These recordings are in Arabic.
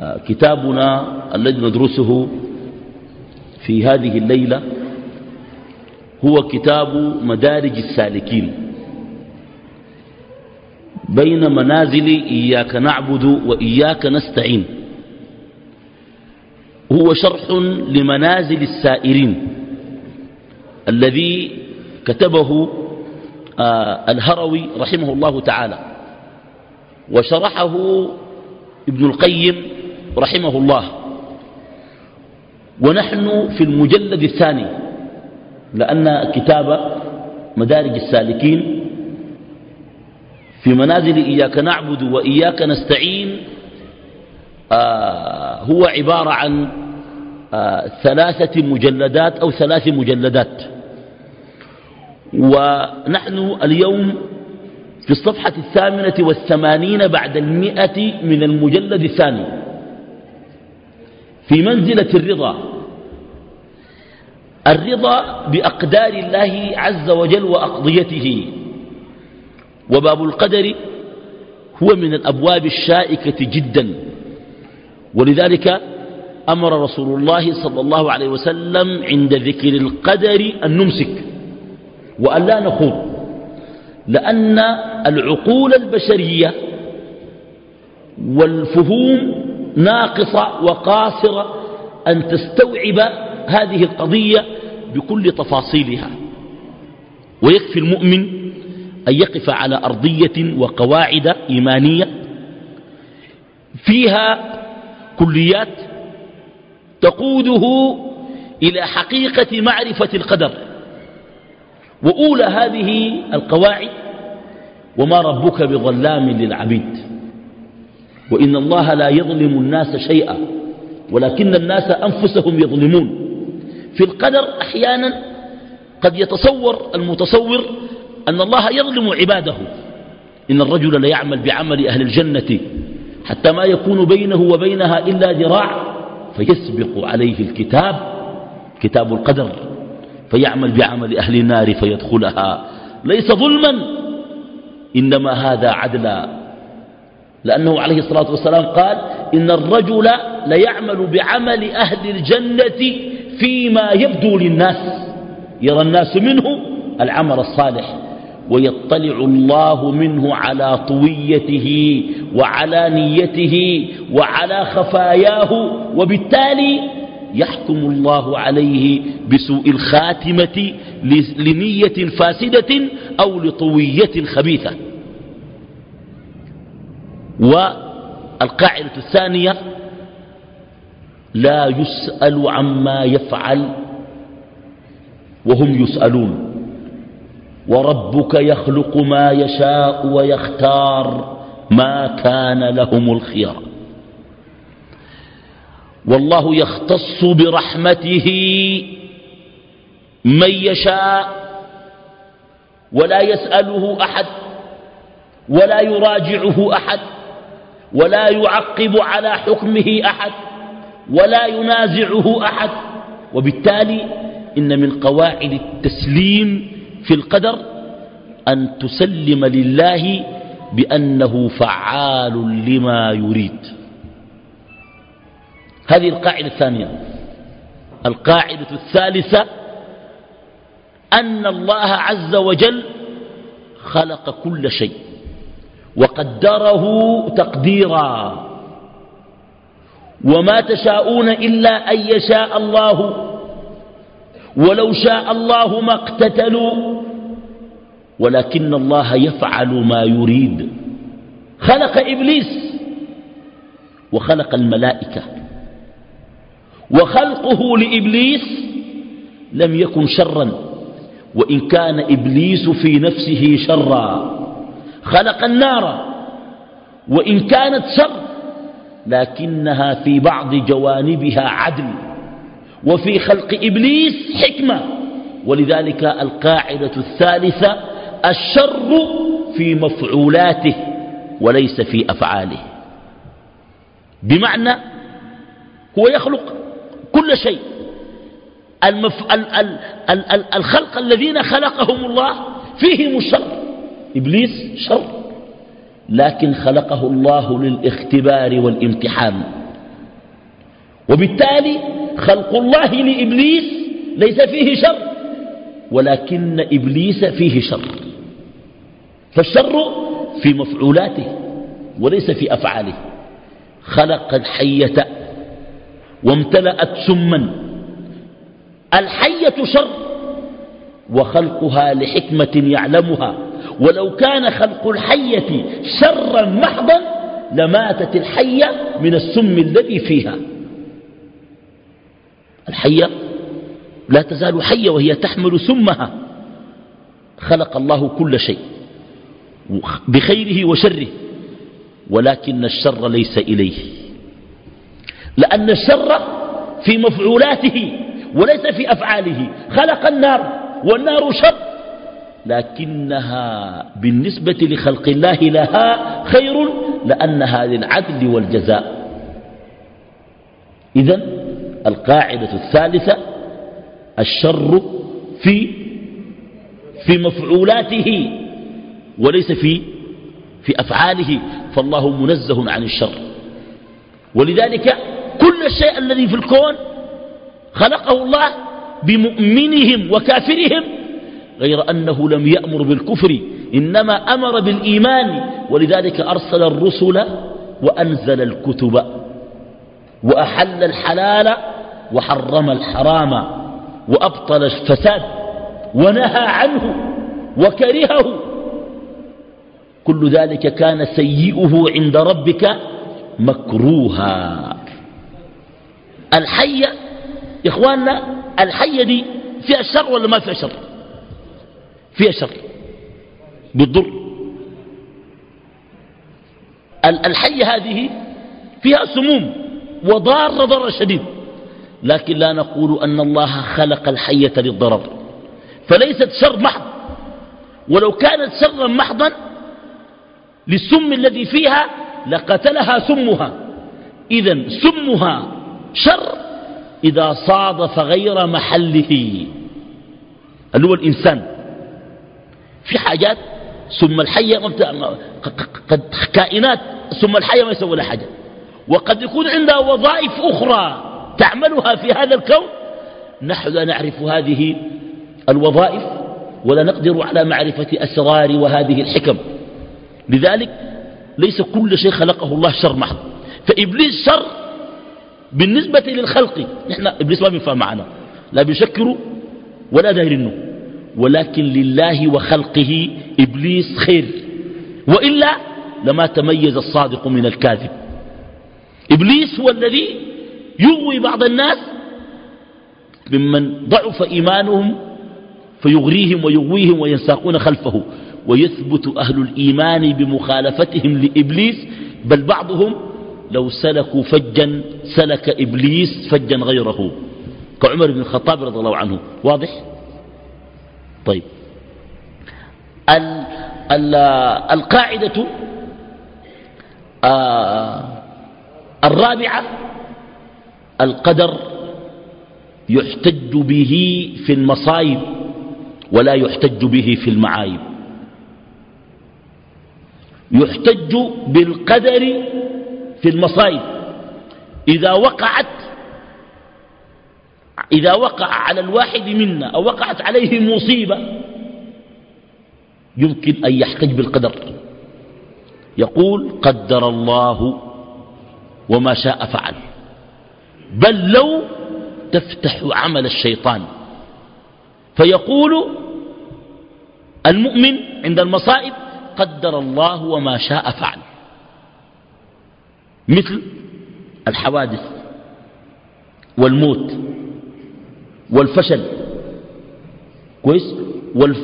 كتابنا الذي ندرسه في هذه الليلة هو كتاب مدارج السالكين. بين منازل إياك نعبد وإياك نستعين. هو شرح لمنازل السائرين. الذي كتبه آه، الهروي رحمه الله تعالى. وشرحه ابن القيم رحمه الله ونحن في المجلد الثاني لأن كتاب مدارج السالكين في منازل إياك نعبد وإياك نستعين آه هو عبارة عن آه ثلاثة مجلدات أو ثلاث مجلدات. ونحن اليوم في الصفحة الثامنة والثمانين بعد المئة من المجلد الثاني. في منزلة الرضا. الرضا بأقدار الله عز وجل وأقضيته. وباب القدر هو من الأبواب الشائكة جدا. ولذلك أمر رسول الله صلى الله عليه وسلم عند ذكر القدر أن نمسك وأن لا نخوض لأن العقول البشرية والفهوم ناقصة وقاصرة أن تستوعب هذه القضية بكل تفاصيلها. ويكفي المؤمن أن يقف على أرضية وقواعد إيمانية فيها كليات تقوده إلى حقيقة معرفة القدر. وأولى هذه القواعد وما ربك بظلام للعبيد وإن الله لا يظلم الناس شيئا ولكن الناس أنفسهم يظلمون. في القدر أحيانا قد يتصور المتصور أن الله يظلم عباده. إن الرجل ليعمل بعمل أهل الجنة حتى ما يكون بينه وبينها إلا ذراع فيسبق عليه الكتاب كتاب القدر فيعمل بعمل أهل النار فيدخلها. ليس ظلما إنما هذا عدلا. لأنه عليه الصلاة والسلام قال إن الرجل ليعمل بعمل أهل الجنة فيما يبدو للناس. يرى الناس منه العمل الصالح ويطلع الله منه على طويته وعلى نيته وعلى خفاياه وبالتالي يحكم الله عليه بسوء الخاتمة لنية فاسدة أو لطوية خبيثة. والقاعدة الثانية لا يسأل عما يفعل وهم يسألون. وربك يخلق ما يشاء ويختار ما كان لهم الخيار. والله يختص برحمته من يشاء ولا يسأله أحد ولا يراجعه أحد. ولا يعقب على حكمه أحد ولا ينازعه أحد. وبالتالي إن من قواعد التسليم في القدر أن تسلم لله بأنه فعال لما يريد. هذه القاعدة الثانية. القاعدة الثالثة أن الله عز وجل خلق كل شيء. وقدره تقديرا. وما تشاءون إلا أن يشاء الله. ولو شاء الله ما اقتتلوا. ولكن الله يفعل ما يريد. خلق إبليس. وخلق الملائكة. وخلقه لإبليس لم يكن شرا. وإن كان إبليس في نفسه شرا. خلق النار وإن كانت شر لكنها في بعض جوانبها عدل وفي خلق إبليس حكمة ولذلك القاعدة الثالثة الشر في مفعولاته وليس في أفعاله بمعنى هو يخلق كل شيء المف... ال... ال... ال... ال... الخلق الذين خلقهم الله فيهم الشر إبليس شر لكن خلقه الله للاختبار والامتحان. وبالتالي خلق الله لإبليس ليس فيه شر ولكن إبليس فيه شر. فالشر في مفعولاته وليس في أفعاله. خلق الحية وامتلأت سما. الحية شر وخلقها لحكمة يعلمها. ولو كان خلق الحية شرا محضا لماتت الحية من السم الذي فيها. الحية لا تزال حية وهي تحمل سمها. خلق الله كل شيء بخيره وشره ولكن الشر ليس إليه. لأن الشر في مفعولاته وليس في أفعاله. خلق النار والنار شر. لكنها بالنسبة لخلق الله لها خير لأنها للعدل والجزاء. إذا القاعدة الثالثة الشر في في مفعولاته وليس في في أفعاله فالله منزه عن الشر. ولذلك كل الشيء الذي في الكون خلقه الله بمؤمنهم وكافرهم غير أنه لم يأمر بالكفر إنما أمر بالإيمان. ولذلك أرسل الرسل وأنزل الكتب وأحل الحلال وحرم الحرام وأبطل الفساد ونهى عنه وكرهه. كل ذلك كان سيئه عند ربك مكروها. الحية إخواننا الحية دي فيها شر ولا ما فيها شر؟ فيها شر بالضر. الحية هذه فيها سموم وضار ضر شديد. لكن لا نقول أن الله خلق الحية للضرر. فليست شر محض. ولو كانت شرا محضا للسم الذي فيها لقتلها سمها. إذا سمها شر إذا صادف غير محله. اللي هو الإنسان. في حاجات سم الحية قد كائنات سم الحية ما يسوي لها حاجة. وقد يكون عندها وظائف أخرى تعملها في هذا الكون. نحن لا نعرف هذه الوظائف ولا نقدر على معرفة أسرار وهذه الحكم. لذلك ليس كل شيء خلقه الله شر محض. فإبليس شر بالنسبة للخلق. نحن إبليس ما بينفع معنا. لا بيشكروا ولا دايرينه ولكن لله وخلقه إبليس خير. وإلا لما تميز الصادق من الكاذب. إبليس هو الذي يغوي بعض الناس ممن ضعف إيمانهم فيغريهم ويغويهم وينساقون خلفه. ويثبت أهل الإيمان بمخالفتهم لإبليس بل بعضهم لو سلكوا فجا سلك إبليس فجا غيره. كعمر بن الخطاب رضي الله عنه واضح؟ طيب. ال ال القاعدة آه الرابعة القدر يحتج به في المصائب ولا يحتج به في المعايب. يحتج بالقدر في المصائب إذا وقعت إذا وقع على الواحد منا أو وقعت عليه مصيبة يمكن أن يحتج بالقدر. يقول قدر الله وما شاء فعل. بل لو تفتح عمل الشيطان. فيقول المؤمن عند المصائب قدر الله وما شاء فعل. مثل الحوادث والموت. والفشل. كويس؟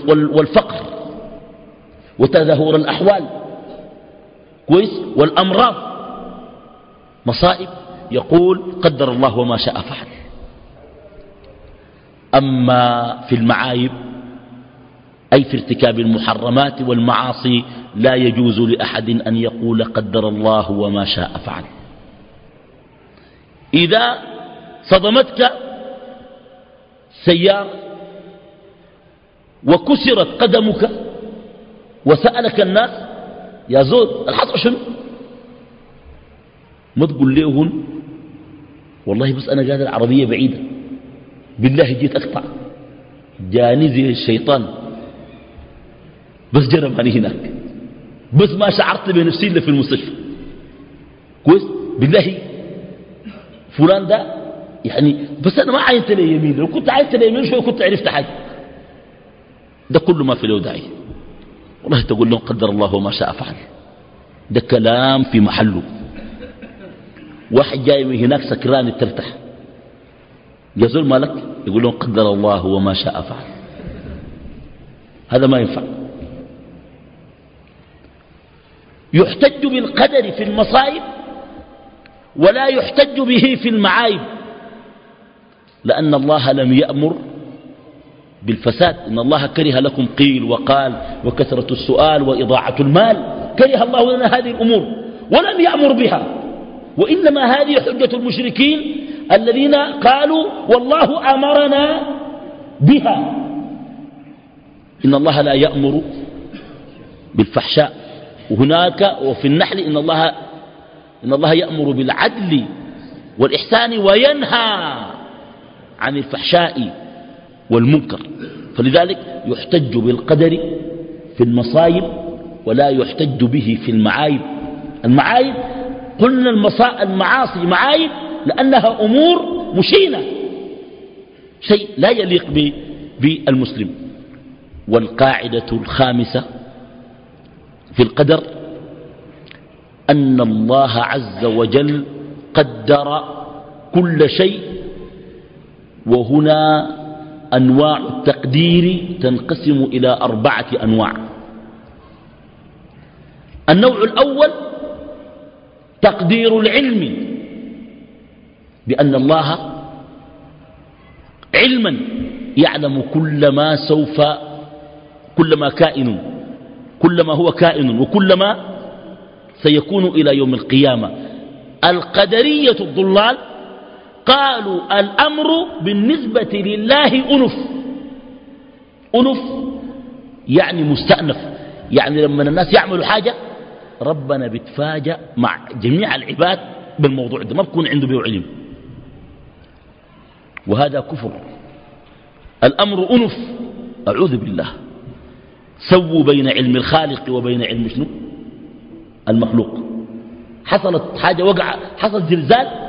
والفقر. وتدهور الأحوال. كويس؟ والأمراض. مصائب. يقول قدر الله وما شاء فعل. أما في المعايب أي في ارتكاب المحرمات والمعاصي لا يجوز لأحد أن يقول قدر الله وما شاء فعل. إذا صدمتك سيارة وكسرت قدمك وسألك الناس يا زول الحصر شنو؟ ما تقول ليهن والله بس أنا قاعد العربية بعيدة بالله جيت أقطع جاني زي الشيطان بس جرمني هناك بس ما شعرت بنفسي إلا في المستشفى. كويس؟ بالله فلان ده يعني بس أنا ما عينت لي يمين لو كنت عينت لي يمين شوي كنت عرفت حاجة. ده كل ما في له داعي. والله تقول لهم قدر الله وما شاء فعل. ده كلام في محله. واحد جاي من هناك سكران ترتاح يزول مالك؟ يقول لهم قدر الله وما شاء فعل. هذا ما ينفع. يحتج بالقدر في المصائب ولا يحتج به في المعايب. لأن الله لم يأمر بالفساد. إن الله كره لكم قيل وقال وكثرة السؤال وإضاعة المال. كره الله لنا هذه الأمور ولم يأمر بها. وإنما هذه حجة المشركين الذين قالوا والله أمرنا بها. إن الله لا يأمر بالفحشاء. وهناك وفي النحل إن الله, إن الله يأمر بالعدل والإحسان وينهى عن الفحشاء والمنكر. فلذلك يحتج بالقدر في المصايب ولا يحتج به في المعايب. المعايب قلنا المعاصي معايب لأنها أمور مشينة. شيء لا يليق بالمسلم. والقاعدة الخامسة في القدر أن الله عز وجل قدر كل شيء وهنا أنواع التقدير تنقسم إلى أربعة أنواع. النوع الأول تقدير العلم بأن الله علما يعلم كل ما سوف كل ما كائن كل ما هو كائن وكل ما سيكون إلى يوم القيامة. القدرية الضلال قالوا الأمر بالنسبة لله أنف. أنف يعني مستأنف. يعني لما الناس يعملوا حاجة ربنا بيتفاجأ مع جميع العباد بالموضوع ده. ما بكون عنده به علم. وهذا كفر. الأمر أنف. أعوذ بالله. سووا بين علم الخالق وبين علم شنو؟ المخلوق. حصلت حاجة وقع حصل زلزال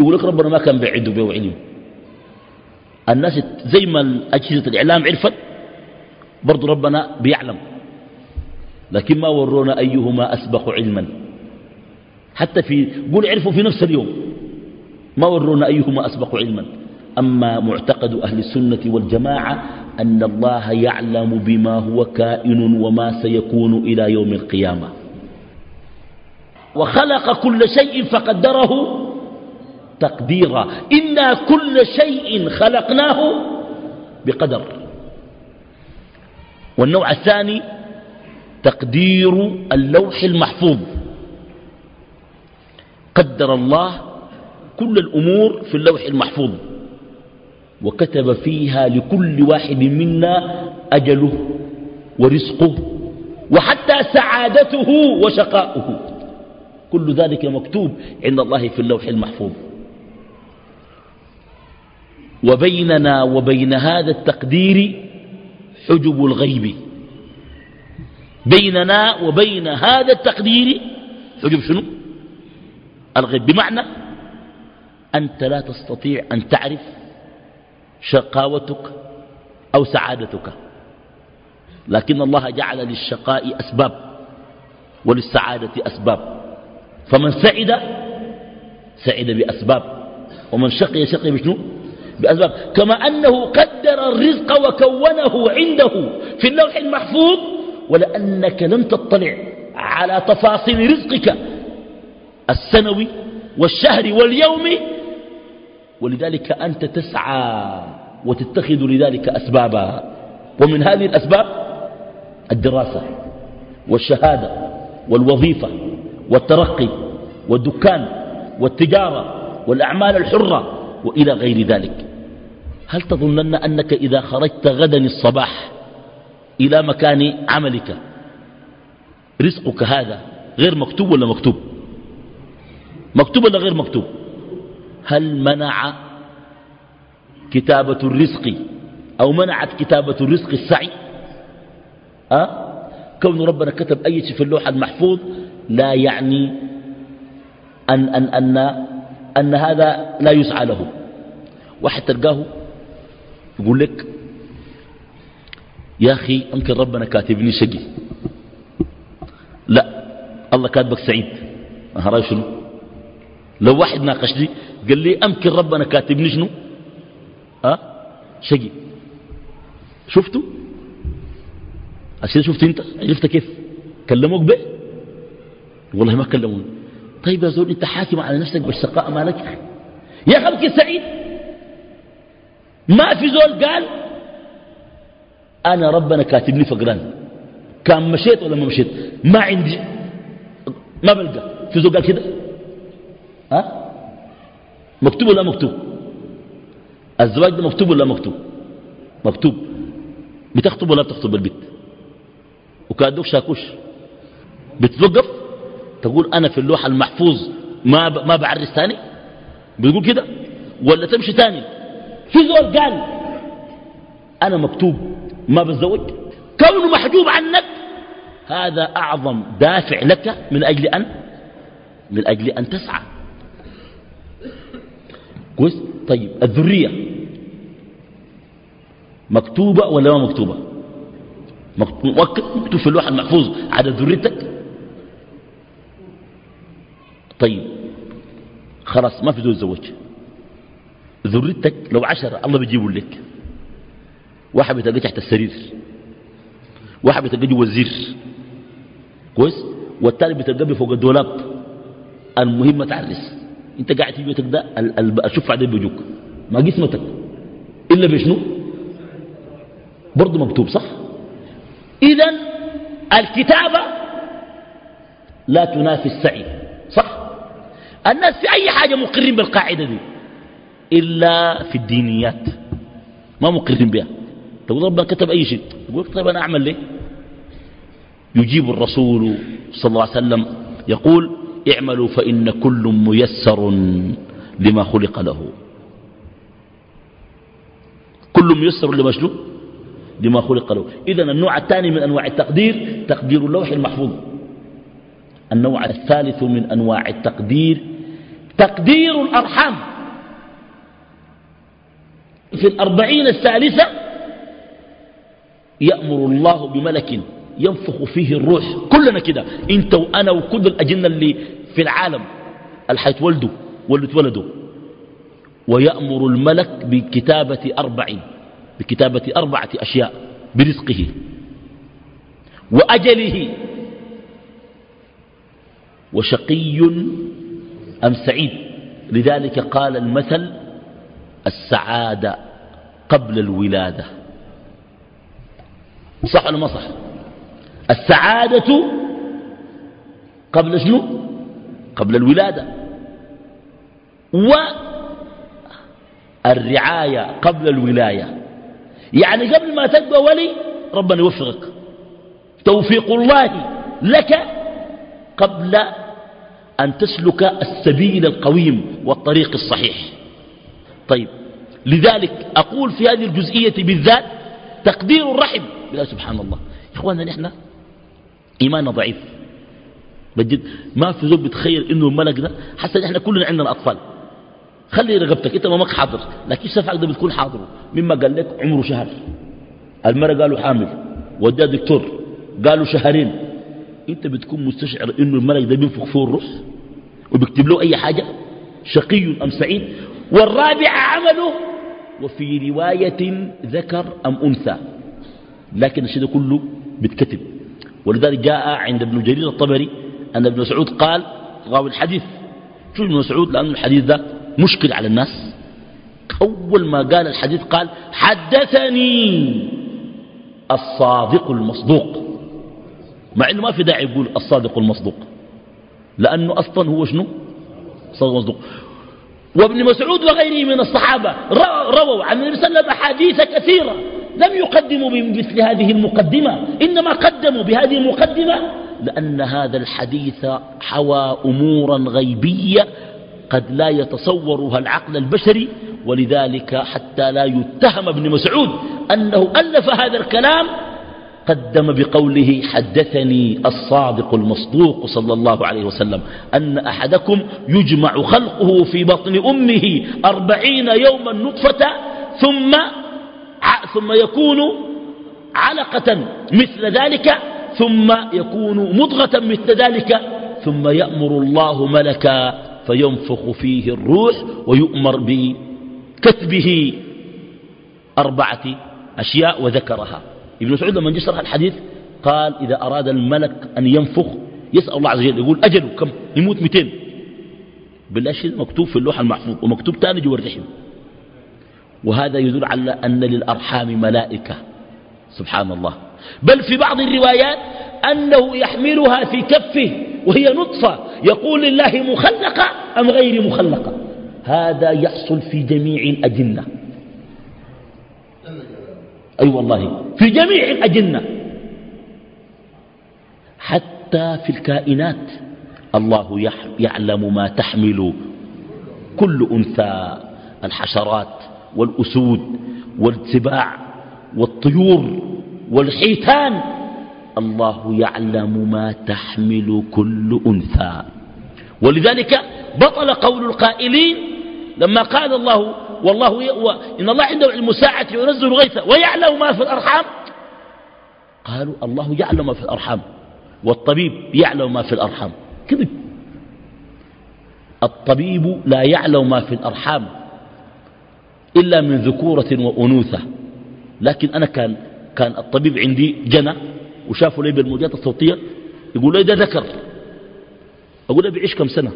يقول لك ربنا ما كان بيعده به علم الناس زي ما أجهزة الإعلام عرفت برضو ربنا بيعلم. لكن ما ورونا أيهما أسبق علما. حتى في قول عرفوا في نفس اليوم. ما ورونا أيهما أسبق علما. أما معتقد أهل السنة والجماعة أن الله يعلم بما هو كائن وما سيكون إلى يوم القيامة. وخلق كل شيء فقدره تقديرا إنا كل شيء خلقناه بقدر. والنوع الثاني تقدير اللوح المحفوظ. قدر الله كل الأمور في اللوح المحفوظ وكتب فيها لكل واحد منا أجله ورزقه وحتى سعادته وشقاؤه. كل ذلك مكتوب عند الله في اللوح المحفوظ. وبيننا وبين هذا التقدير حجب الغيب. بيننا وبين هذا التقدير حجب شنو؟ الغيب. بمعنى أنت لا تستطيع أن تعرف شقاوتك أو سعادتك. لكن الله جعل للشقاء أسباب وللسعادة أسباب. فمن سعد سعد بأسباب. ومن شقي شقي بشنو؟ بأسباب. كما أنه قدر الرزق وكونه عنده في اللوح المحفوظ ولأنك لم تطلع على تفاصيل رزقك السنوي والشهر واليوم ولذلك أنت تسعى وتتخذ لذلك أسبابا. ومن هذه الأسباب الدراسة والشهادة والوظيفة والترقي والدكان والتجارة والأعمال الحرة وإلى غير ذلك. هل تظنن أنك إذا خرجت غدا الصباح إلى مكان عملك رزقك هذا غير مكتوب ولا مكتوب؟ مكتوب ولا غير مكتوب؟ هل منع كتابة الرزق أو منعت كتابة الرزق السعي؟ أه؟ كون ربنا كتب أي شيء في اللوح المحفوظ لا يعني أن, أن, أن, أن هذا لا يسعى له. واحد تلقاه يقول لك يا أخي يمكن ربنا كاتبني شقي. لا الله كاتبك سعيد. رأي شنو؟ لو واحد ناقشني قال لي أمكن ربنا كاتبني شنو؟ أه؟ شقي. شفتوا عشان شفت أنت؟ عرفت كيف؟ كلموك به؟ والله ما كلموني. طيب يا زول أنت حاكم على نفسك بالشقاء مالك؟ يا أخي يا سعيد. ما في زول قال أنا ربنا كاتبني فقران. كان مشيت ولا ما مشيت؟ ما عندي ما بلقى. في زول قال كده؟ ها؟ مكتوب ولا مكتوب؟ الزواج ده مكتوب ولا مكتوب؟ مكتوب. بتخطب ولا بتخطب البيت؟ وكأدوك شاكوش. بتوقف تقول أنا في اللوحة المحفوظ ما ب... ما بعرس ثاني؟ بتقول كده؟ ولا تمشي ثاني؟ في زول قال أنا مكتوب ما بتزوج كونه محجوب عنك هذا أعظم دافع لك من أجل أن من أجل أن تسعى. كويس؟ طيب الذرية مكتوبة ولا ما مكتوبة؟ مكتوب في اللوح المحفوظ على ذريتك؟ طيب خلاص ما في ذو الزوج ذريتك لو عشرة الله بيجيبوا لك. واحد بتلقى تحت السرير. واحد بتلقى وزير كويس؟ والتاني بتلقى فوق الدولاب. المهم ما تعرس. انت قاعد في بيتك ده أشوف بعدين بيجوك. ما جسمتك إلا بشنو؟ برضه مكتوب صح؟ إذا الكتابة لا تنافي السعي صح؟ الناس في أي حاجة مقرين بالقاعدة دي. إلا في الدينيات. ما مقرين بها. تقول ربنا كتب أي شيء. يقول طيب أنا أعمل ليه؟ يجيب الرسول صلى الله عليه وسلم يقول اعملوا فإن كل ميسر لما خلق له. كل ميسر لما شنو؟ لما خلق له. إذا النوع الثاني من أنواع التقدير تقدير اللوح المحفوظ. النوع الثالث من أنواع التقدير تقدير الأرحام. في الأربعين الثالثة يأمر الله بملك ينفخ فيه الروح. كلنا كده. انت وأنا وكل الأجنة اللي في العالم. اللي حيتولدوا واللي اتولدوا ويأمر الملك بكتابة أربعين بكتابة أربعة أشياء برزقه. وأجله. وشقي أم سعيد. لذلك قال المثل السعادة قبل الولادة. صح ولا ما صح؟ السعادة قبل شنو؟ قبل الولادة. والرعاية قبل الولاية. يعني قبل ما تبقى ولي ربنا يوفقك. توفيق الله لك قبل أن تسلك السبيل القويم والطريق الصحيح. طيب. لذلك أقول في هذه الجزئية بالذات تقدير الرحم. لا سبحان الله. إخواننا نحن إيماننا ضعيف. بجد ما في زول بتخيل إنه الملك ده حتى نحن كلنا عندنا أطفال. خلي رقبتك أنت مامك حاضر. لكن شفعك ده بتكون حاضر مما قال لك عمره شهر. المرة قالوا حامل. وداه دكتور. قالوا شهرين. أنت بتكون مستشعر إنه الملك ده بينفخ فيه الروح وبيكتب له أي حاجة؟ شقي أم سعيد؟ والرابع عمله وفي رواية ذكر أم أنثى. لكن الشيء كله بيتكتب ولذلك جاء عند ابن جرير الطبري أن ابن مسعود قال راوي الحديث. شو ابن مسعود لأن الحديث ده مشكل على الناس. أول ما قال الحديث قال حدثني الصادق المصدوق. مع إنه ما في داعي يقول الصادق المصدوق. لأنه أصلا هو شنو؟ صادق المصدوق. وابن مسعود وغيره من الصحابة رووا عن النبي صلى الله عليه وسلم أحاديث كثيرة. لم يقدموا بمثل هذه المقدمة. إنما قدموا بهذه المقدمة لأن هذا الحديث حوى أمورا غيبية قد لا يتصورها العقل البشري. ولذلك حتى لا يتهم ابن مسعود أنه ألف هذا الكلام قدم بقوله حدثني الصادق المصدوق صلى الله عليه وسلم أن أحدكم يجمع خلقه في بطن أمه أربعين يوما نطفة ثم ثم يكون علقة مثل ذلك ثم يكون مضغة مثل ذلك ثم يأمر الله ملكا فينفخ فيه الروح ويؤمر بكتبه أربعة أشياء وذكرها. ابن مسعود لما جه شرح الحديث قال إذا أراد الملك أن ينفخ يسأل الله عز وجل يقول أجله كم؟ يموت 200 بالله مكتوب في اللوح المحفوظ ومكتوب ثاني جوا الرحم وهذا يدل على أن للأرحام ملائكة. سبحان الله بل في بعض الروايات أنه يحملها في كفه وهي نطفة يقول لله مخلقة أم غير مخلقة؟ هذا يحصل في جميع الأجنة. أي أيوة والله في جميع الأجنة. حتى في الكائنات الله يعلم ما تحمل كل أنثى الحشرات والأسود والسباع والطيور والحيتان. الله يعلم ما تحمل كل أنثى. ولذلك بطل قول القائلين لما قال الله والله ي... إن الله عنده علم الساعة ينزل غيثا ويعلم ما في الأرحام. قالوا الله يعلم ما في الأرحام والطبيب يعلم ما في الأرحام. كذب. الطبيب لا يعلم ما في الأرحام إلا من ذكورة وأنوثة. لكن أنا كان كان الطبيب عندي جنى وشافوا لي بالموجات الصوتية يقول لي ده ذكر. أقول له بيعيش كم سنة؟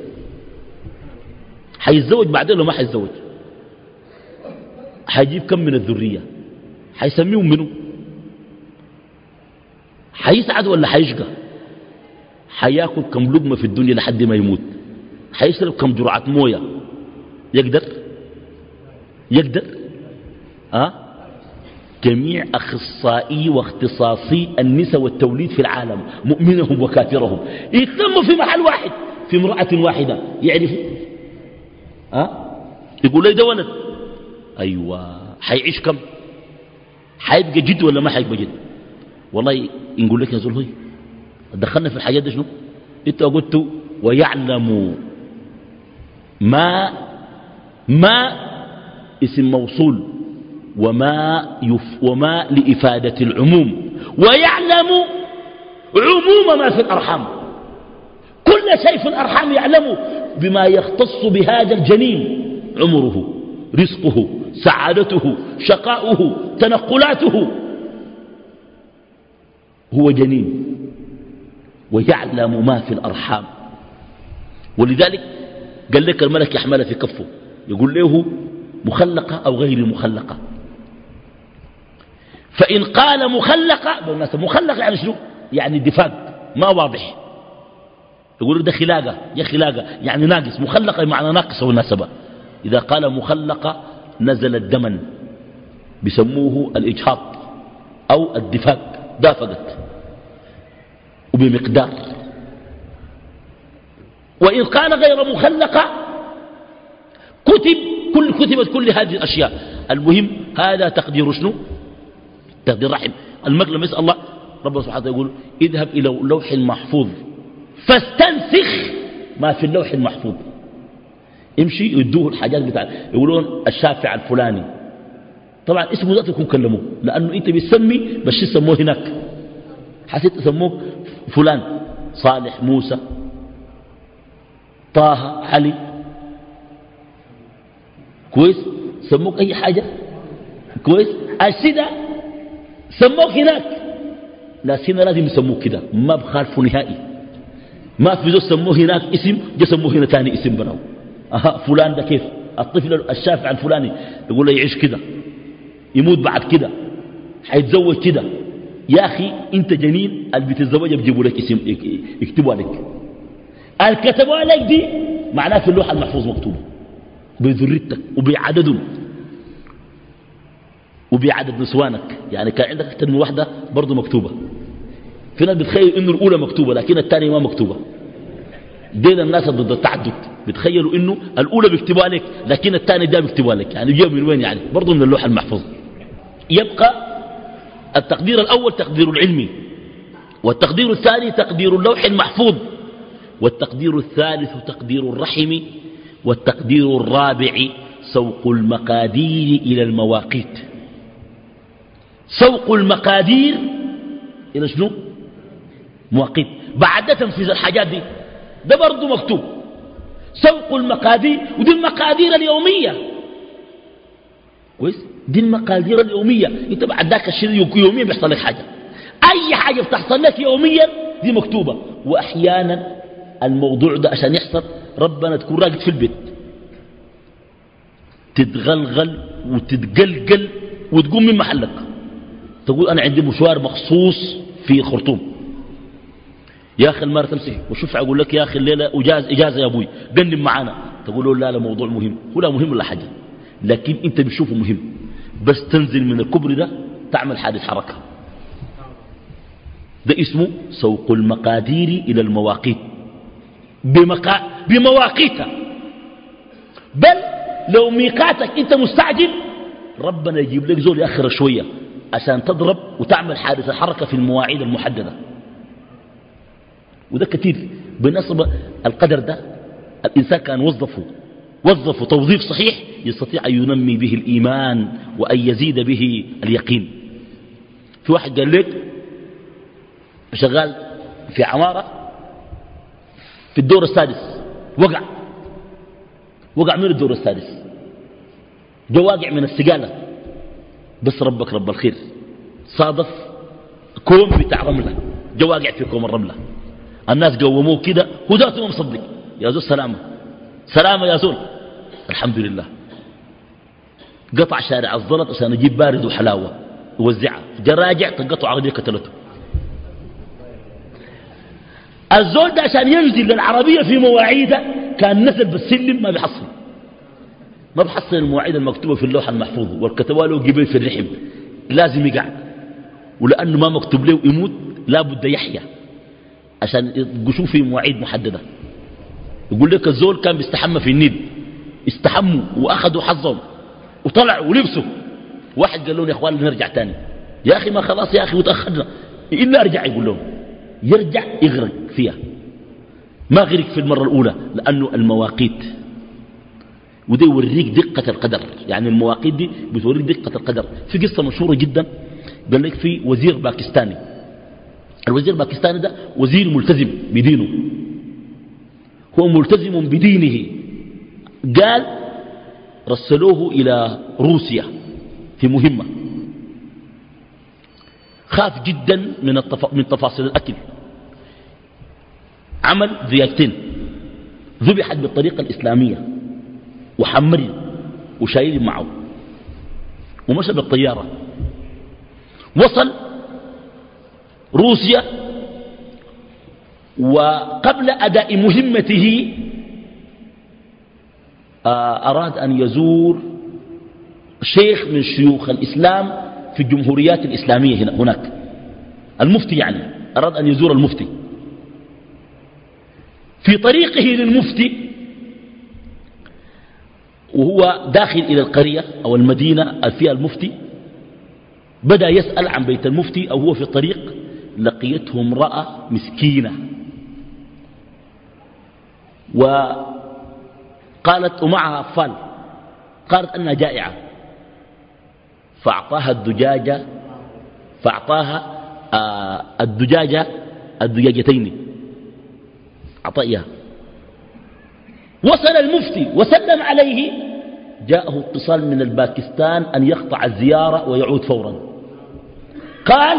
حيتزوج؟ بعدين لو ما حيتزوج. حيجيب كم من الذرية؟ حيسميهم منه حيسعد ولا حيشقى؟ حياكل كم لقمة في الدنيا لحد ما يموت. حيشرب كم جرعة موية. يقدر؟ يقدر؟ أه؟ جميع أخصائي واختصاصي النساء والتوليد في العالم مؤمنهم وكافرهم. يتلموا في محل واحد في امرأة واحدة. يعرفوا؟ أه؟ يقول لي ده ولد. أيوة. حيعيش كم؟ حيبقى جد ولا ما حيبقى جد؟ والله نقول لك يا زلهي دخلنا في الحاجات دي شنو؟ انت قلت ويعلم ما ما اسم موصول وما, يف وما لإفادة العموم. ويعلم عموم ما في الأرحام. كل شيء في الأرحام يعلمه بما يختص بهذا الجنين عمره. رزقه سعادته شقاؤه تنقلاته. هو جنين ويعلم ما في الأرحام. ولذلك قال لك الملك يحمل في كفه. يقول له مخلقة أو غير مخلقة. فإن قال مخلقة بالناس مخلقة يعني شنو؟ يعني دفاق ما واضح. يقول ده خلاقة يا خلاقة يعني ناقص. مخلقة معنى ناقصة والناسبة إذا قال مخلقة نزل الدمن بسموه الإجهاض أو الدفاق دافقت وبمقدار. وإن قال غير مخلقة كتب كل كتبت كل هذه الأشياء. المهم هذا تقدير شنو؟ تقدير رحم. الملك لما يسأل الله ربنا سبحانه يقول اذهب إلى اللوح المحفوظ فاستنسخ ما في اللوح المحفوظ. يمشي يدوه الحاجات بتاع يقولون الشافع الفلاني. طبعا اسمه ذاته يكون كلموه لأنه أنت بتسمي بس يسموه هناك؟ حسيت تسموه فلان صالح موسى طه علي. كويس؟ سموك أي حاجة؟ كويس؟ السيدة سموك هناك. لا سينا لازم يسموك كده ما بخالفوا نهائي. ما في زول سموه هناك اسم جا سموه هنا ثاني اسم أها فلان ده كيف؟ الطفل الشافع الفلاني. يقول له يعيش كده يموت بعد كده حيتزوج كده. يا أخي أنت جنين اللي بتتزوج بيجيبوا لك اسم يكتبوا لك الكتبوا لك دي معناه في اللوحة المحفوظ مكتوب بذريتك وبعددهم وبعدد نسوانك. يعني كان عندك أكثر من واحدة برضه مكتوبة. في ناس بتخيل إنه الأولى مكتوبة لكن الثانية ما مكتوبة. دين الناس ضد التعدد. بتخيلوا إنه الأولى بيكتبوها لك لكن الثانية ده بيكتبوها لك يعني جاء من وين يعني؟ برضه من اللوح المحفوظ. يبقى التقدير الأول تقدير العلمي والتقدير الثاني تقدير اللوح المحفوظ والتقدير الثالث تقدير الرحم والتقدير الرابع سوق المقادير إلى المواقيت. سوق المقادير إلى شنو؟ مواقيت. بعد تنفيذ الحاجات دي ده برضه مكتوب. سوق المقادير ودي المقادير اليومية. كويس؟ دي المقادير اليومية. انت بعد ذاك الشيء يوميا بيحصل لك حاجة. أي حاجة بتحصل لك يوميا دي مكتوبة. واحيانا الموضوع ده عشان يحصل ربنا تكون راقد في البيت. تتغلغل وتتقلقل وتقوم من محلك. تقول أنا عندي مشوار مخصوص في خرطوم. يا أخي المرة تمسك. وشوف أقول لك يا أخي الليلة أجاز إجازة يا أبوي. قنم معانا. تقول له لا لا موضوع مهم. هو لا مهم ولا حاجة. لكن أنت بتشوفه مهم. بس تنزل من الكبر ده تعمل حادث حركة. ده اسمه سوق المقادير إلى المواقيت. بمقا... بمواقيتها بل لو ميقاتك أنت مستعجل ربنا يجيب لك زول يأخر شوية عشان تضرب وتعمل حادث الحركة في المواعيد المحددة. وده كثير بالنسبة القدر ده الإنسان كان وظفه وظفه توظيف صحيح يستطيع أن ينمي به الإيمان وأن يزيد به اليقين. في واحد قال لك شغال في عمارة في الدور السادس وقع. وقع من الدور السادس؟ جو واقع من السقالة. بس ربك رب الخير صادف كوم بتاع رملة. جو واقع في كوم الرملة. الناس قوموه كده هو ذاته ما مصدق يا زول سلامة. سلامة يا زول. الحمد لله. قطع شارع الزلط عشان يجيب بارد وحلاوة. يوزعها. جا راجع تلقته عربية قتلته. الزول ده عشان ينزل للعربية في مواعيده كان نزل بالسلم ما بيحصل. ما بحصل المواعيد المكتوبة في اللوحة المحفوظة والكتبة له قبل في الرحم. لازم يقع ولأنه ما مكتوب له يموت لا بد يحيا. عشان يقشوا في مواعيد محددة. يقول لك الزول كان بيستحمى في النيل استحموا وأخذوا حظهم وطلعوا ولبسوا. واحد قال لهم يا إخوان نرجع تاني. يا أخي ما خلاص يا أخي وتأخرنا. إلا أرجع يقول لهم. يرجع يغرق فيها. ما غرق في المرة الأولى لأنه المواقيت. وده يوريك دقة القدر. يعني المواقيت دي بتوريك دقة القدر. في قصة مشهورة جدا. قال لك في وزير باكستاني. الوزير الباكستاني ده وزير ملتزم بدينه. هو ملتزم بدينه. قال رسلوه إلى روسيا في مهمة. خاف جدا من, التف... من تفاصيل الأكل. عمل زيادتين. ذبحت بالطريقة الإسلامية. وحمر وشايل معه. ومشى بالطيارة. وصل روسيا وقبل أداء مهمته آه، أراد أن يزور شيخ من شيوخ الإسلام في الجمهوريات الإسلامية هنا هناك. المفتي يعني أراد أن يزور المفتي. في طريقه للمفتي وهو داخل إلى القرية أو المدينة فيها المفتي بدأ يسأل عن بيت المفتي أو هو في الطريق. لقيته امرأة مسكينة. وقالت ومعها أطفال قالت أنها جائعة. فأعطاها الدجاجة فأعطاها آه الدجاجة الدجاجتين. أعطيها وصل المفتي وسلم عليه. جاءه اتصال من الباكستان أن يقطع الزيارة ويعود فورا. قال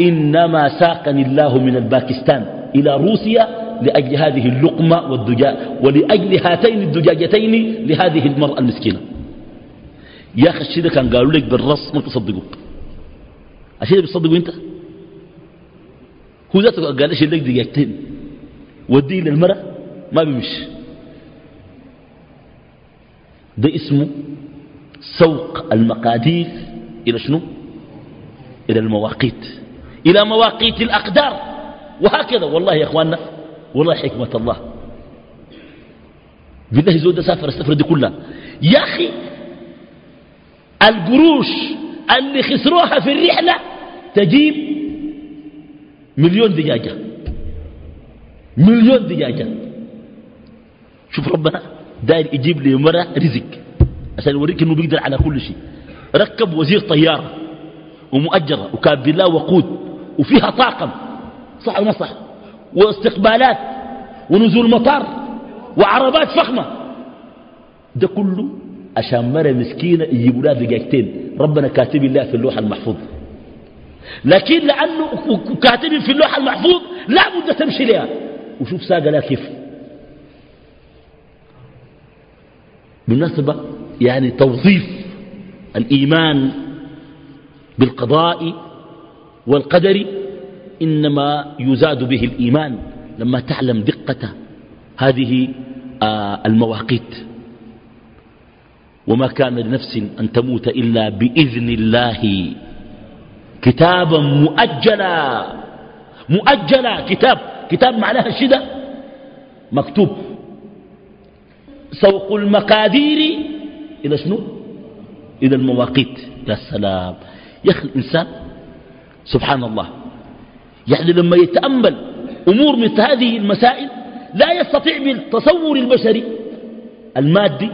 إنما ساقني الله من الباكستان إلى روسيا لأجل هذه اللقمة والدجاج ولأجل هاتين الدجاجتين لهذه المرأة المسكينة. يا أخي الشيء كان قالوا لك بالرص ما تصدقوا. الشيء بتصدقوا أنت؟ هو ذاته قال لك دجاجتين. وديه للمرأة؟ ما بيمشي. ده اسمه سوق المقادير إلى شنو؟ إلى المواقيت. إلى مواقيت الأقدار. وهكذا والله يا أخواننا والله حكمة الله. بالله زود سافر السفر دي كلها. يا أخي القروش اللي خسروها في الرحلة تجيب مليون دجاجة. مليون دجاجة. شوف ربنا داير يجيب لي مرة رزق عشان يوريك إنه بيقدر على كل شيء. ركب وزير طيارة ومؤجرة وكان بالله وقود. وفيها طاقم صح ولا صح؟ واستقبالات ونزول مطار وعربات فخمة. ده كله عشان مرة مسكينة يجيبوا لها دقيقتين. ربنا كاتب الله في اللوح المحفوظ. لكن لأنه كاتب في اللوح المحفوظ لا بد تمشي لها وشوف ساقة لها كيف. بالنسبة يعني توظيف الإيمان بالقضاء والقدر إنما يزاد به الإيمان لما تعلم دقة هذه آه، المواقيت. وما كان لنفس أن تموت إلا بإذن الله. كتابا مؤجلا مؤجلا كتاب. كتاب معناها الشدة مكتوب. سوق المقادير إلى شنو؟ إلى المواقيت. يا سلام. يا أخي الإنسان سبحان الله. يعني لما يتأمل أمور مثل هذه المسائل لا يستطيع بالتصور البشري المادي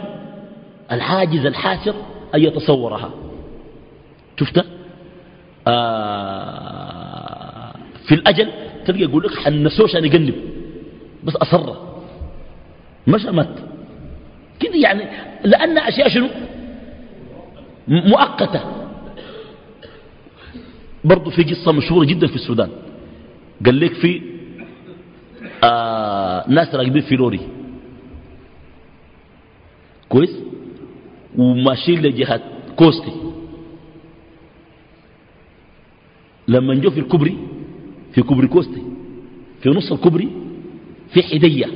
الحاجز الحاسر أن يتصورها. شفت؟ آه في الأجل تلقى يقول لك حنسوش أنا يقلب بس أصر. مش مات كده يعني لأن أشياء شنو؟ مؤقتة. برضو في قصة مشهورة جدا في السودان. قال لك في آه ناس راكبين في لوري. كويس؟ وماشيين لجهة كوستي. لما نجوا في الكبري في كبري كوستي في نص الكبري في حدية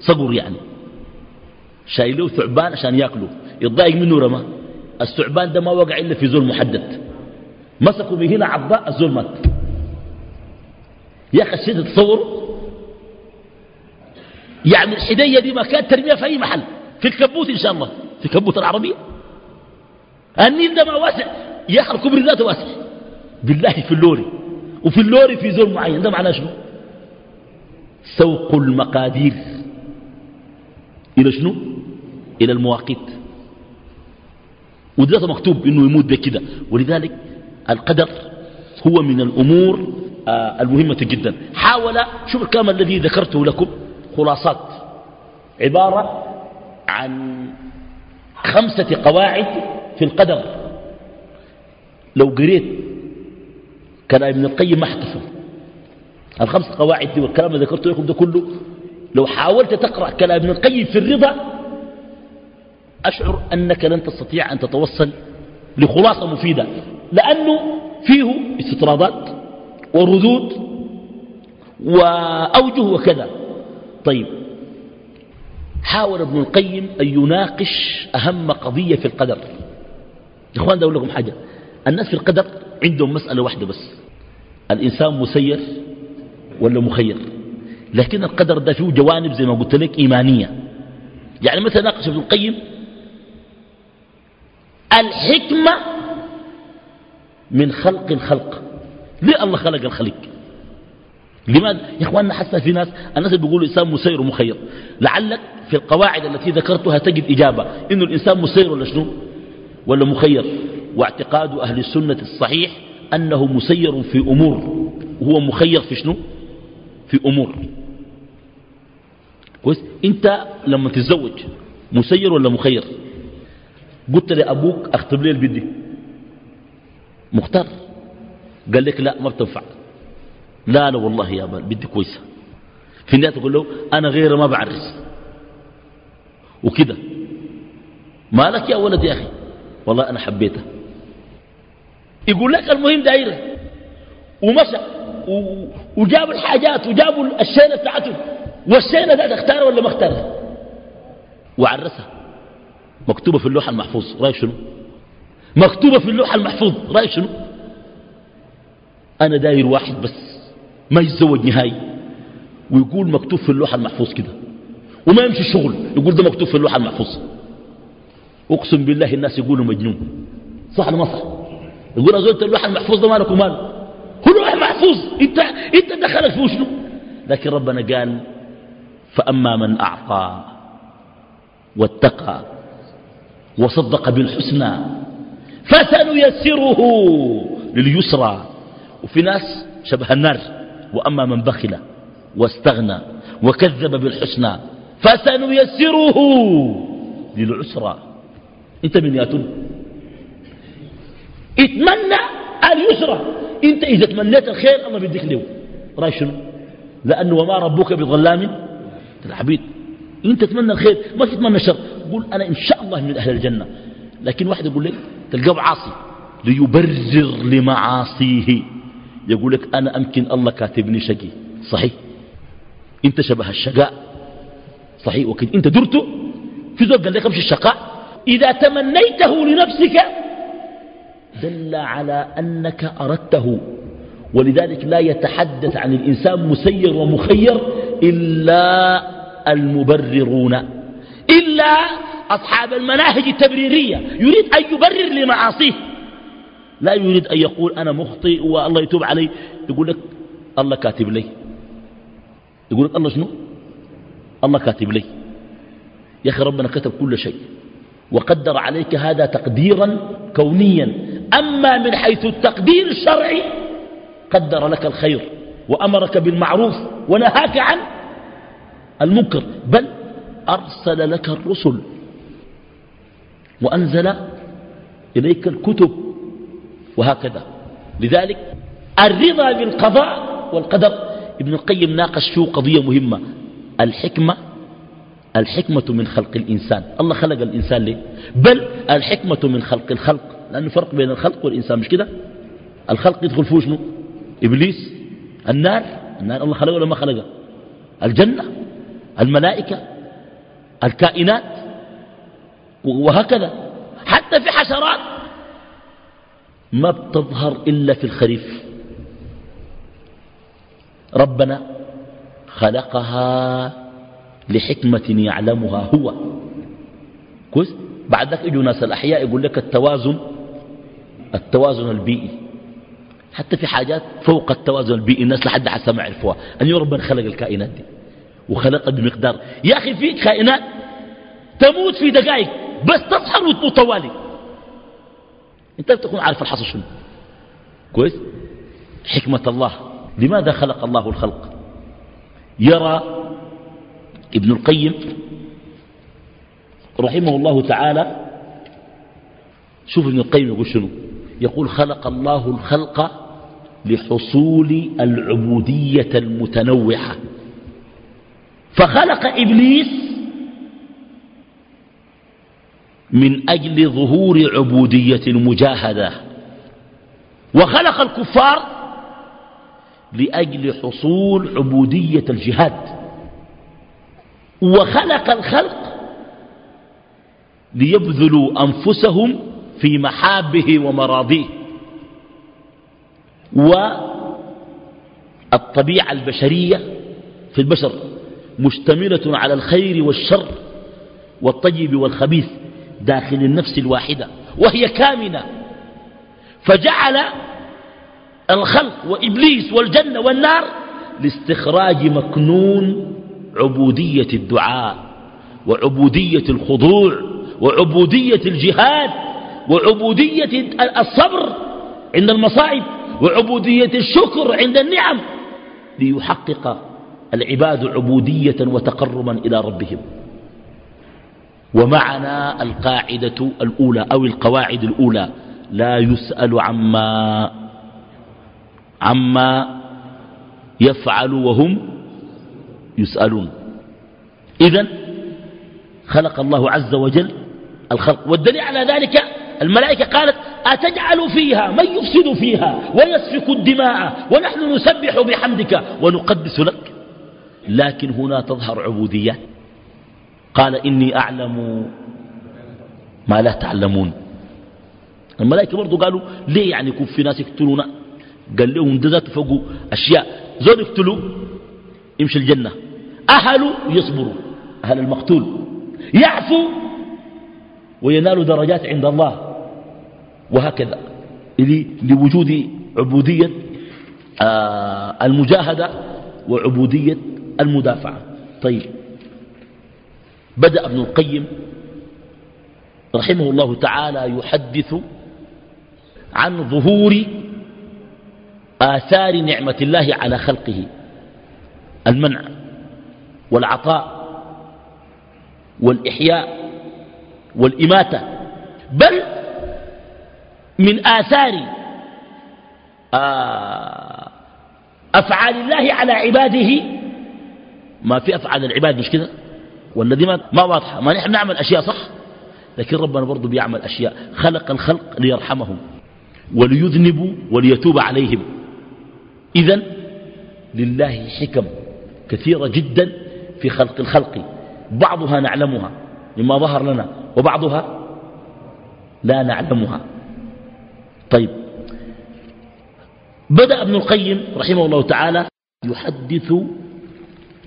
صقر يعني. شايلوه ثعبان عشان ياكلوا يتضايق منه رمى. الثعبان ده ما وقع إلا في زول محدد. مسكوا به هنا عضاء الزول مات يا أخي الشيء تصور يعني الحدية دي ما كانت ترميها في أي محل في الكبوت إن شاء الله في كبوت العربية النيل ده ما واسع يا أخي الكبري ذاته واسع. بالله في اللوري وفي اللوري في زول معين ده معناه شنو؟ سوق المقادير. إلى شنو؟ إلى المواقيت. وده مكتوب إنه يموت بكده. ولذلك القدر هو من الأمور آه، المهمة جدا. حاول شوف الكلام الذي ذكرته لكم خلاصات. عبارة عن خمسة قواعد في القدر. لو قريت كان ابن القيم ما الخمس قواعد دي والكلام اللي ذكرته لكم ده كله لو حاولت تقرأ كلام ابن القيم في الرضا أشعر أنك لن تستطيع أن تتوصل لخلاصة مفيدة. لأنه فيه استطرادات وردود وأوجه وكذا. طيب حاول ابن القيم أن يناقش أهم قضية في القدر. يا إخوان أقول لكم حاجة. الناس في القدر عندهم مسألة واحدة بس. الإنسان مسير ولا مخير؟ لكن القدر ده فيه جوانب زي ما قلت لك إيمانية. يعني مثلا ناقش ابن القيم الحكمة من خلق الخلق. ليه الله خلق الخلق لماذا؟ يا إخواننا حتى في ناس الناس اللي بيقولوا الإنسان مسير ومخير. لعلك في القواعد التي ذكرتها تجد إجابة. إنه الإنسان مسير ولا شنو؟ ولا مخير. واعتقاد أهل السنة الصحيح أنه مسير في أمور. وهو مخير في شنو؟ في أمور. كويس؟ أنت لما تتزوج مسير ولا مخير؟ قلت لأبوك أخطب لي البدي مختار. قال لك لا ما بتنفع. لا لا والله يا بال بدي كويسة. في النهاية تقول له أنا غير ما بعرس وكده. ما لك يا ولد يا أخي؟ والله أنا حبيته. يقول لك المهم دايرة. ومشى. وجابوا الحاجات وجابوا الشيلة بتاعته. والشيلة ده تختار ولا ما اختارها؟ وعرسها. مكتوبة في اللوحة المحفوظ. رأيك شنو؟ مكتوبة في اللوحة المحفوظ. رأيك شنو؟ أنا داير واحد بس ما يتزوج نهائي. ويقول مكتوب في اللوحة المحفوظ كده. وما يمشي الشغل يقول ده مكتوب في اللوحة المحفوظ. أقسم بالله الناس يقولوا مجنون. صح ولا ما صح؟ يقول أزولت اللوحة المحفوظ ده مالك ومال هو لوح محفوظ. إنت, إنت دخلك فيه شنو لكن ربنا قال فأما من أعطى واتقى وصدق بالحسنى فسنيسره لليسرى. وفي ناس شبه النار وأما من بخل واستغنى وكذب بالحسنى فسنيسره للعسرى. انت من ياتون اتمنى اليسرى. انت إذا تمنيت الخير الله بيديك له رأي شنو؟ لأنه وما ربك بظلام. العبيد انت تتمنى الخير ما تتمنى الشر. قول أنا إن شاء الله من أهل الجنة. لكن واحد يقول لك تلقاه عاصي ليبرر لمعاصيه. يقول لك أنا أمكن الله كاتبني شقي. صحيح. إنت شبه الشقاء. صحيح. وكن إنت درته. في زوج قال لك امشي الشقاء. إذا تمنيته لنفسك دل على أنك أردته. ولذلك لا يتحدث عن الإنسان مسير ومخير إلا المبررون. إلا أصحاب المناهج التبريرية. يريد أن يبرر لمعاصيه لا يريد أن يقول أنا مخطئ والله يتوب علي. يقول لك الله كاتب لي. يقول لك الله شنو؟ الله كاتب لي. يا أخي ربنا كتب كل شيء. وقدر عليك هذا تقديرا كونيا. أما من حيث التقدير الشرعي قدر لك الخير وأمرك بالمعروف ونهاك عن المنكر. بل أرسل لك الرسل وأنزل إليك الكتب وهكذا. لذلك الرضا بالقضاء والقدر. ابن القيم ناقش فيه قضية مهمة. الحكمة الحكمة من خلق الإنسان. الله خلق الإنسان ليه؟ بل الحكمة من خلق الخلق. لأنه فرق بين الخلق والإنسان. مش كده؟ الخلق يدخل فيه شنو؟ إبليس. النار. النار الله خلقه ولا ما خلقه؟ الجنة. الملائكة. الكائنات وهكذا. حتى في حشرات ما بتظهر إلا في الخريف. ربنا خلقها لحكمة يعلمها هو. كويس؟ بعد ذلك يجوا ناس الأحياء يقول لك التوازن التوازن البيئي. حتى في حاجات فوق التوازن البيئي الناس لحد حتى ما عرفوها. أن ربنا خلق الكائنات دي. وخلقها بمقدار. يا أخي في كائنات تموت في دقائق بس تصحر وتموت طوالي. أنت بتكون عارف الحصل شنو. كويس؟ حكمة الله. لماذا خلق الله الخلق؟ يرى ابن القيم رحمه الله تعالى شوف ابن القيم يقول شنو. يقول خلق الله الخلق لحصول العبودية المتنوعة. فخلق إبليس من أجل ظهور عبودية المجاهدة وخلق الكفار لأجل حصول عبودية الجهاد. وخلق الخلق ليبذلوا أنفسهم في محابه ومراضيه. والطبيعة البشرية في البشر. مشتملة على الخير والشر والطيب والخبيث داخل النفس الواحدة وهي كامنة. فجعل الخلق وإبليس والجنة والنار لاستخراج مكنون عبودية الدعاء وعبودية الخضوع وعبودية الجهاد وعبودية الصبر عند المصائب وعبودية الشكر عند النعم ليحقق العباد عبودية وتقربا إلى ربهم. ومعنا القاعدة الأولى أو القواعد الأولى. لا يسأل عما عما يفعل وهم يسألون. إذا خلق الله عز وجل الخلق. والدليل على ذلك الملائكة قالت أتجعل فيها من يفسد فيها ويسفك الدماء ونحن نسبح بحمدك ونقدس لك. لكن هنا تظهر عبوديات قال إني أعلم ما لا تعلمون. الملائكة برضو قالوا ليه يعني يكون في ناس يقتلونا قال لهم ده فوقوا أشياء. زول يقتلوا يمشي الجنة. أهل يصبروا أهل المقتول. يعفو وينال درجات عند الله. وهكذا. لوجود عبودية آه، المجاهدة وعبودية المدافعة. طيب. بدأ ابن القيم رحمه الله تعالى يحدث عن ظهور آثار نعمة الله على خلقه. المنع والعطاء والإحياء والإماتة. بل من آثار آه، أفعال الله على عباده ما في أفعال العباد مش كده؟ والذي ما, واضحة. ما نحن نعمل أشياء صح؟ لكن ربنا برضو بيعمل أشياء. خلق الخلق ليرحمهم وليذنبوا وليتوب عليهم. إذا لله حكم كثيرة جدا في خلق الخلق. بعضها نعلمها مما ظهر لنا وبعضها لا نعلمها. طيب. بدأ ابن القيم رحمه الله تعالى يحدث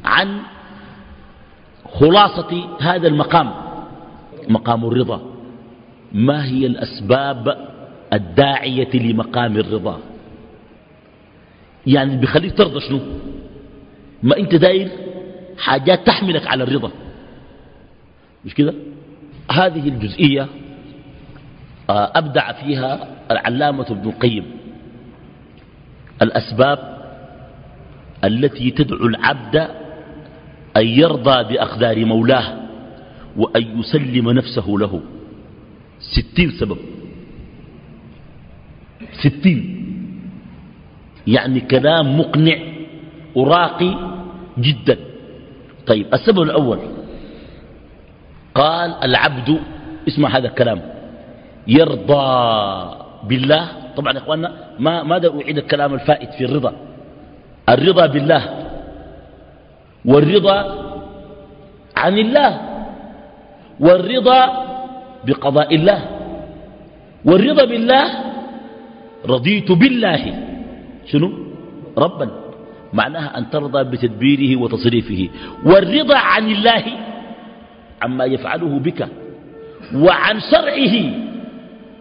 عن خلاصة هذا المقام مقام الرضا. ما هي الأسباب الداعية لمقام الرضا؟ يعني بيخليك ترضى شنو؟ ما أنت داير حاجات تحملك على الرضا. مش كده؟ هذه الجزئية آه، أبدع فيها العلامة ابن القيم. الأسباب التي تدعو العبد أن يرضى بأقدار مولاه وأن يسلم نفسه له. ستين سبب. ستين. يعني كلام مقنع وراقي جدا. طيب السبب الأول. قال العبد اسمع هذا الكلام. يرضى بالله. طبعا يا إخواننا ما ماذا أعيد الكلام الفائت في الرضا؟ الرضا بالله. والرضا عن الله والرضا بقضاء الله والرضا بالله رضيت بالله. شنو؟ ربا. معناها أن ترضى بتدبيره وتصريفه. والرضا عن الله عما يفعله بك وعن شرعه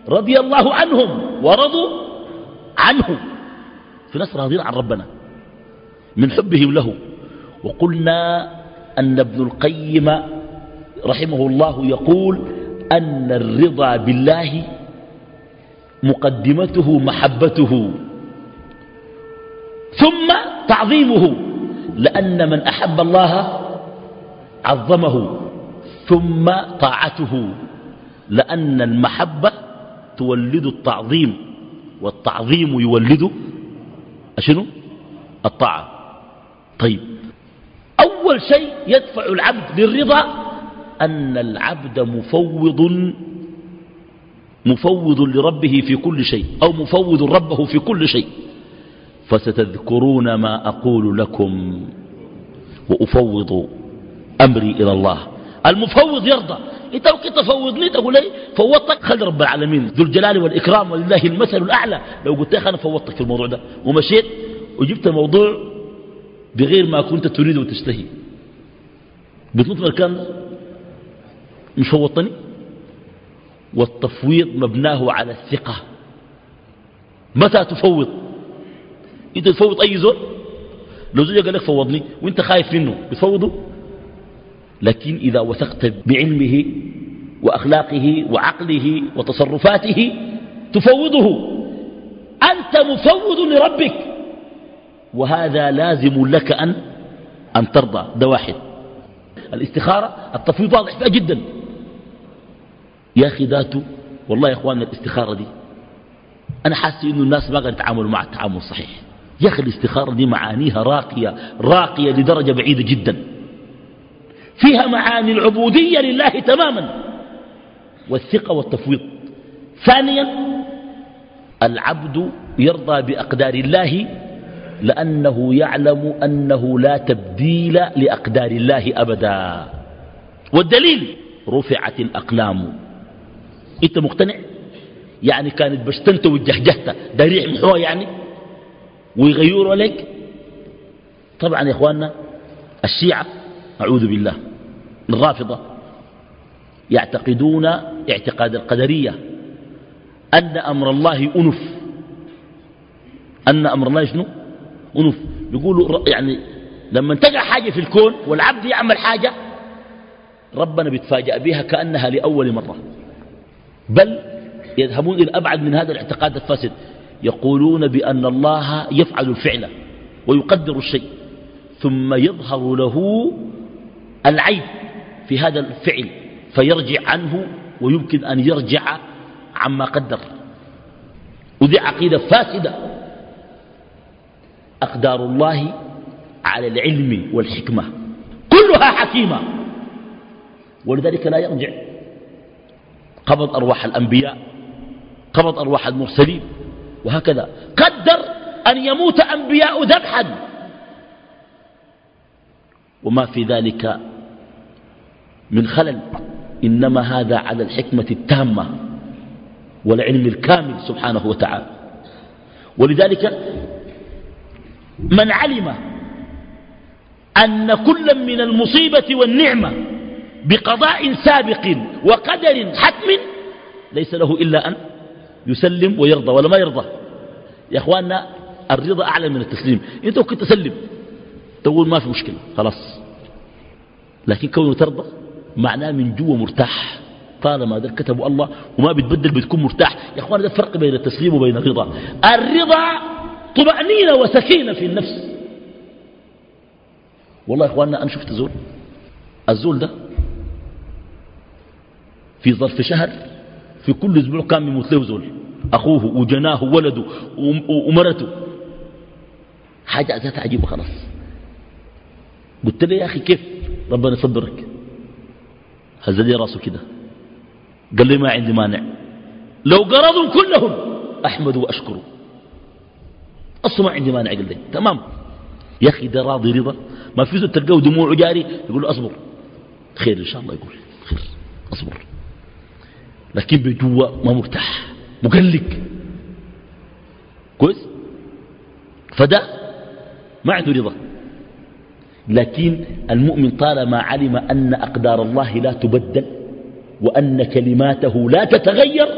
رضي الله عنهم ورضوا عنه. في ناس راضين عن ربنا. من حبهم له. وقلنا أن ابن القيم رحمه الله يقول أن الرضا بالله مقدمته محبته. ثم تعظيمه لأن من أحب الله عظمه ثم طاعته. لأن المحبة تولد التعظيم والتعظيم يولد أشنو؟ الطاعة. طيب أول شيء يدفع العبد للرضا أن العبد مفوض مفوض لربه في كل شيء أو مفوض ربه في كل شيء. فستذكرون ما أقول لكم وأفوض أمري إلى الله. المفوض يرضى. انت لو كنت فوضني تقول لي فوضتك. خلي رب العالمين. ذو الجلال والإكرام ولله المثل الأعلى. لو قلت لك أنا فوضتك في الموضوع ده. ومشيت وجبت الموضوع بغير ما كنت تريد وتشتهي بتنط مكان مش فوضتني والتفويض مبناه على الثقة. متى تفوض؟ أنت تفوض أي زول؟ لو زوجة قال لك فوضني وأنت خايف منه بتفوضه؟ لكن إذا وثقت بعلمه وأخلاقه وعقله وتصرفاته تفوضه. أنت مفوض لربك. وهذا لازم لك أن أن ترضى. ده واحد. الاستخارة التفويض واضح فيها جدا. يا أخي ذاته والله يا إخواننا الاستخارة دي أنا حاسس إنه الناس ما قاعد يتعاملوا مع التعامل الصحيح يا أخي الاستخارة دي معانيها راقية راقية لدرجة بعيدة جدا. فيها معاني العبودية لله تماما. والثقة والتفويض. ثانيا العبد يرضى بأقدار الله لأنه يعلم أنه لا تبديل لأقدار الله أبدا. والدليل رفعت الأقلام. أنت مقتنع؟ يعني كانت بشتنت وجهجهت داريع محوى يعني؟ ويغيروا لك طبعا يا إخواننا الشيعة أعوذ بالله الرافضة يعتقدون اعتقاد القدرية أن أمر الله أنف. أن أمر الله شنو؟ أنف يقولوا يعني لما تقع حاجة في الكون والعبد يعمل حاجة ربنا بيتفاجأ بها كأنها لأول مرة. بل يذهبون إلى أبعد من هذا الاعتقاد الفاسد. يقولون بأن الله يفعل الفعل ويقدر الشيء ثم يظهر له العيب في هذا الفعل فيرجع عنه ويمكن أن يرجع عما قدر. ودي عقيدة فاسدة. أقدار الله على العلم والحكمة كلها حكيمة. ولذلك لا يرجع قبض أرواح الأنبياء قبض أرواح المرسلين وهكذا. قدر أن يموت أنبياء ذبحا. وما في ذلك من خلل إنما هذا على الحكمة التامة والعلم الكامل سبحانه وتعالى. ولذلك من علم أن كل من المصيبة والنعمة بقضاء سابق وقدر حتم ليس له إلا أن يسلم ويرضى ولا ما يرضى. يا أخواننا الرضا أعلى من التسليم. أنت كنت تسلم تقول ما في مشكلة خلاص. لكن كونه ترضى معناه من جوا مرتاح. طالما ذلك كتبوا الله وما بتبدل بتكون مرتاح. يا أخوان ده الفرق بين التسليم وبين الرضا. الرضا طمأنينة وسكينة في النفس. والله يا أخواننا أنا شفت زول. الزول ده في ظرف شهر في كل أسبوع كان بيموت له زول. أخوه وجناه وولده ومرته حاجة ذات عجيبة خلاص. قلت له يا أخي كيف؟ ربنا يصبرك هز لي راسه كده. قال لي ما عندي مانع. لو قرضوا كلهم أحمد وأشكره. أصلا ما عندي مانع قال تمام؟ يا أخي ده راضي رضا. ما في زول تلقاه دموعه جاري يقول له أصبر. خير إن شاء الله يقول. خير. أصبر. لكن بجوا ما مرتاح. مقلق. كويس؟ فده ما عنده رضا. لكن المؤمن طالما علم أن أقدار الله لا تبدل وأن كلماته لا تتغير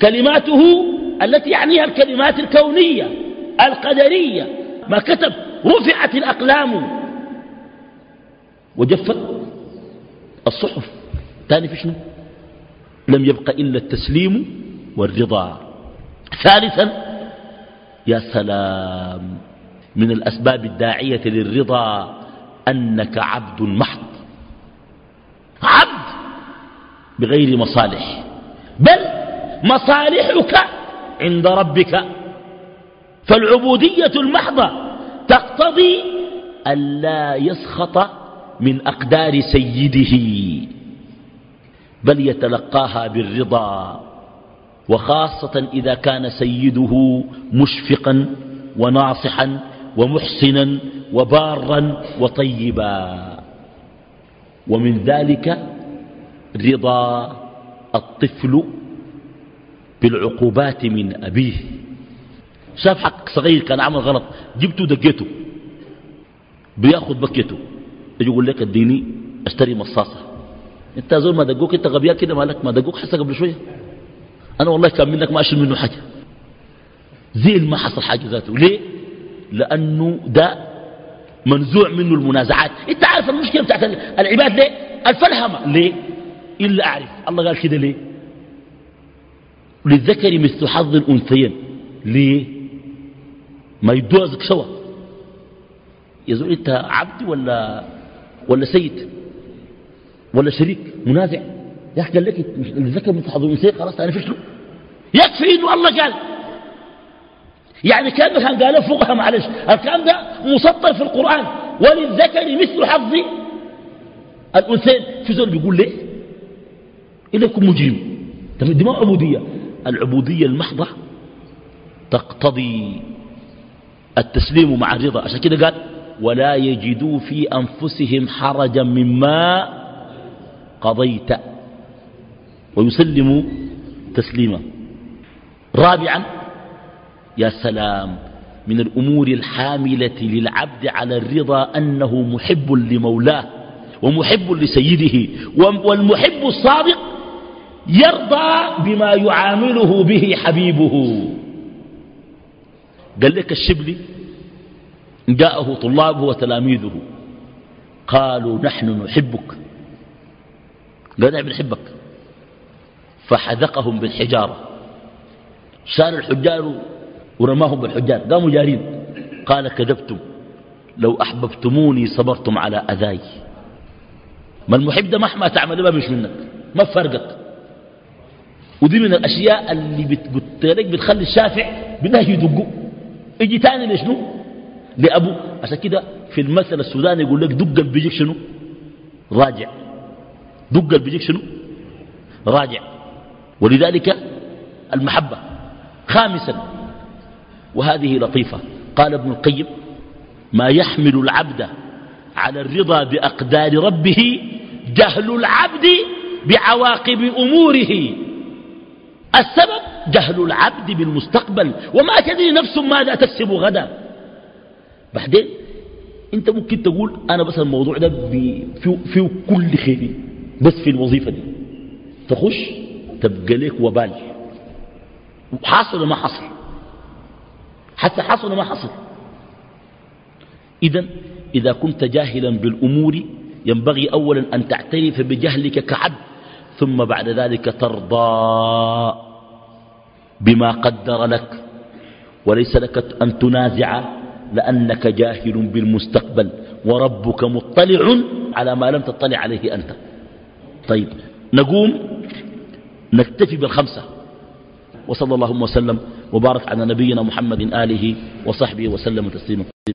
كلماته التي يعنيها الكلمات الكونية القدرية ما كتب رفعت الأقلام. وجفت الصحف. ثاني في شنو؟ لم يبق إلا التسليم والرضا. ثالثا يا سلام من الأسباب الداعية للرضا أنك عبد محض. عبد بغير مصالح بل مصالحك عند ربك. فالعبودية المحضة تقتضي ألا يسخط من أقدار سيده بل يتلقاها بالرضا وخاصة إذا كان سيده مشفقا وناصحا ومحسنا وبارا وطيبا. ومن ذلك رضا الطفل بالعقوبات من أبيه. شاف حق صغير كان عمل غلط جبته دقيته. بياخذ بكيته. يجي يقول لك اديني اشتري مصاصة. انت زول ما دقوك انت غبيان كده مالك؟ ما دقوك حسه قبل شوية؟ أنا والله كان منك ما اشيل منه حاجة. زي ما حصل حاجة ذاته. ليه؟ لأنه ده منزوع منه المنازعات. انت عارف المشكلة بتاعت العباد ليه؟ الفلهمة ليه؟ إلا أعرف. الله قال كده ليه؟ للذكر مثل حظ الأنثيين. ليه؟ ما يدوزك سوا. يزول إنت عبد ولا ولا سيد؟ ولا شريك؟ منازع. يا أخي قال لك للذكر مثل حظ الأنثيين خلاص أنا فشله يكفي إنه الله قال. يعني كان كان قال فقها معلش. الكلام ده مسطر في القرآن. وللذكر مثل حظ الأنثيين. في زول بيقول ليه؟ يكون مجرم. دي ما عبودية. العبودية المحضة تقتضي التسليم مع الرضا. عشان كده قال ولا يجدوا في أنفسهم حرجا مما قضيت. ويسلموا تسليما. رابعا يا سلام من الأمور الحاملة للعبد على الرضا أنه محب لمولاه ومحب لسيده والمحب الصادق يرضى بما يعامله به حبيبه. قال لك الشبلي جاءه طلابه وتلاميذه قالوا نحن نحبك. قال نحن نحبك فحذقهم بالحجارة. شال الحجار ورماهم بالحجار قاموا جارين. قال كذبتم لو أحببتموني صبرتم على أذاي. ما المحب ده مهما تعمل ما مش منك ما فرقك ودي من الأشياء اللي بتقول بتخلي الشافع بالله يدقوا يجي تاني لشنو لأبو عشان كده في المثل السوداني يقول لك دق بيجيك شنو؟ راجع. دق بيجيك شنو؟ راجع. ولذلك المحبة. خامسا وهذه لطيفة. قال ابن القيم ما يحمل العبد على الرضا بأقدار ربه جهل العبد بعواقب أموره. السبب؟ جهل العبد بالمستقبل. وما تدري نفس ماذا تكسب غدا. بعدين انت ممكن تقول أنا بس الموضوع ده فيه, كل خير بس في الوظيفة دي. تخش تبقى لك وبال. حاصل ما حصل حتى حصل ما حصل إذا إذا كنت جاهلا بالأمور ينبغي أولا أن تعترف بجهلك كعبد ثم بعد ذلك ترضى. بما قدر لك. وليس لك أن تنازع لأنك جاهل بالمستقبل وربك مطلع على ما لم تطلع عليه أنت. طيب نقوم. نكتفي بالخمسة. وصلى اللهم وسلم وبارك على نبينا محمد آله وصحبه وسلم تسليما